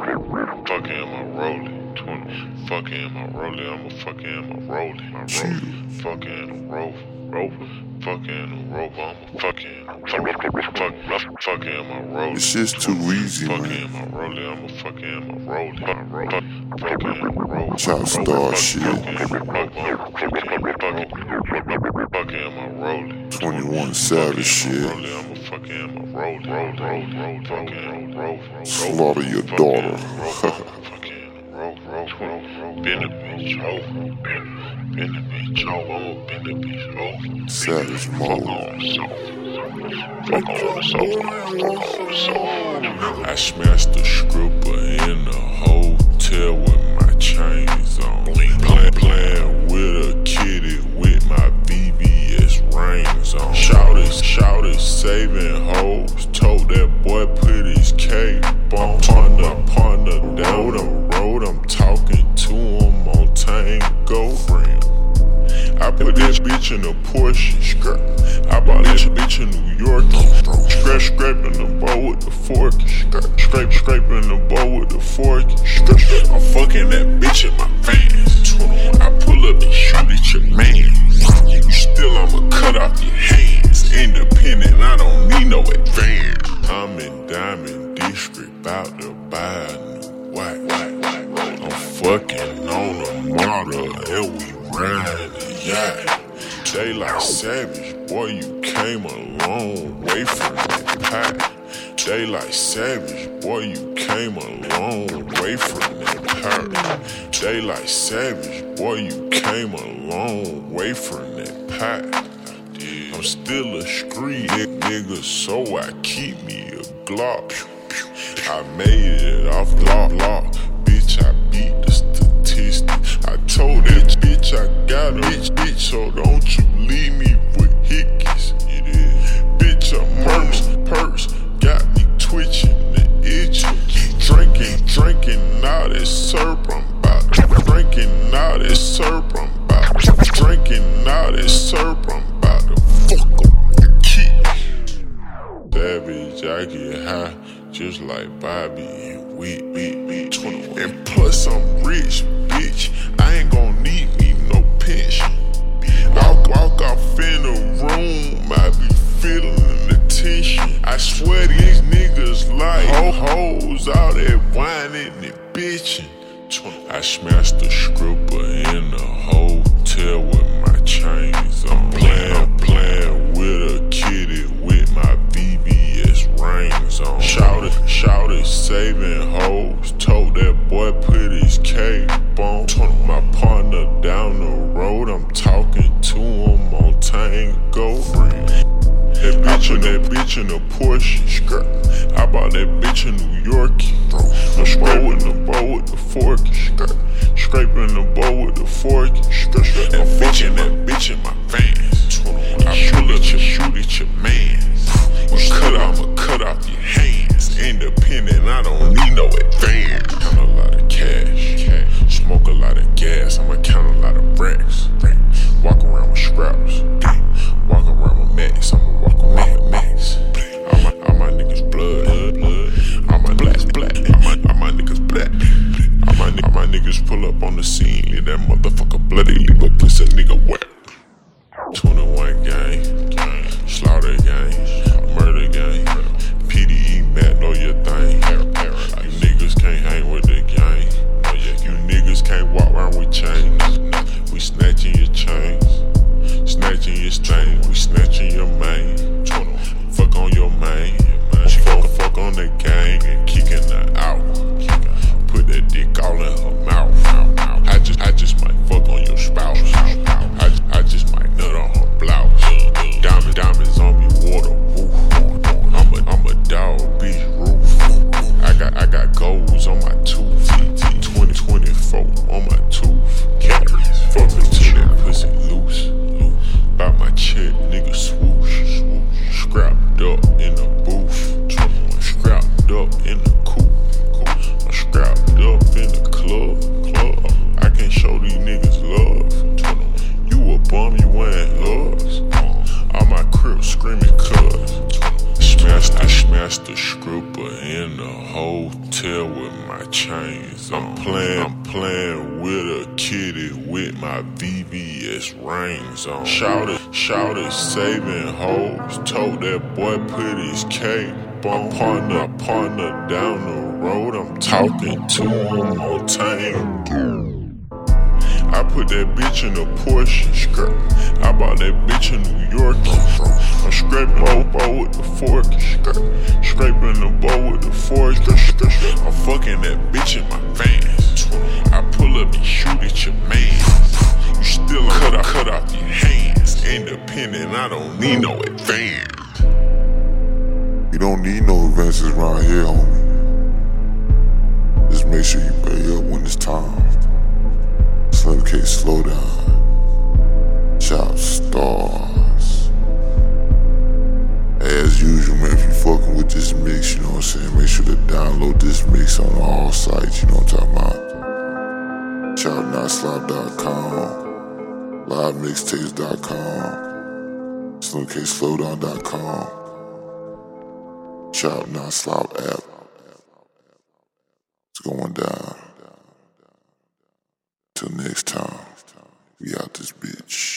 Fucking am I rolling? 20. Fucking am I rolling? I'm a fucking am I rolling? I roll. Fucking a rover. Rover. Fucking a rover. I'm a fucking. Fuck, fucking am I rolling? It's just too easy, Fucking man. am I rolling? I'm a fucking am I rolling? Roll. Fucking am I rolling? Star shit. Fucking am fucking fucking am I rolling? 21 Savage shit. I'm a fucking am I rolling? Slaughter your daughter. Savage mode. I smashed the stripper in the hotel with put that bitch in a Porsche skirt. I bought that bitch in New York. Scrape, scraping the bowl with the fork. Scrape, scraping the bowl with the fork. I'm fucking that bitch in my fans. I pull up and shoot at your man. You still, I'ma cut off your hands. Independent, I don't need no advance. I'm in Diamond District, about to buy a new white. I'm fucking on a model and we riding like savage, boy, you came a long way from that pack. Like savage, boy, you came a long way from that pack. Like savage, boy, you came a long way from that pack. I'm still a street nigga, so I keep me a Glock. I made it off Glock, Glock. So don't you leave me with hickeys. It is. Bitch, a purse, purse, got me twitching the itch. Drinking, drinking, now this syrup I'm about. Drinking, now this syrup I'm about. Drinking, now this syrup I'm about to fuck up the key. Savage, I get high just like Bobby and 21. And plus I'm rich, bitch. I ain't gon' need whining and bitching. I smashed the stripper in the hotel with my chains on. Playing, playing with a kitty with my VVS rings on. Shouted, shouted, saving hoes. Told that boy put his cape on. Told my partner down the road. I'm talking to him on Tango. That bitch in that bitch in a Porsche skirt. Your mans. You cut off, I'ma cut off your hands. Independent, I don't need no advance. Count a lot of cash, smoke a lot of gas. I'ma count a lot of racks. Walk around with scraps. Walk around with Max, I'ma walk around with Max. All my, all my niggas blood. All my black, black. All my, all my niggas black. All my, all my niggas pull up on the scene, leave that motherfucker bloody, leave a pussy nigga wet. 21 gang, chains. We snatching your chains, snatching your stain. My chains. I'm playing, I'm playing with a kitty with my VVS rings on. Shouted, shouted, saving hoes. Told that boy put his cape on. Partner, partner down the road. I'm talking to him more time. I put that bitch in a Porsche skirt. I bought that bitch in New York. I'm scraping the bow with the fork skirt. Scraping the bow with the fork. I'm fucking that bitch in my vans. I pull up and shoot at your man. You still cut, I cut off your hands. Independent, I don't need no advance. You don't need no advances around here, homie. Just make sure you pay up when it's time. K, slow down. Chop stars. As usual, man, if you fucking with this mix, you know what I'm saying, make sure to download this mix on all sites, you know what I'm talking about. ChopNotSlop.com, LiveMixtapes.com, SlimKSlowdown.com, Chop Not Slop app. It's going down. Till next time, we out this bitch.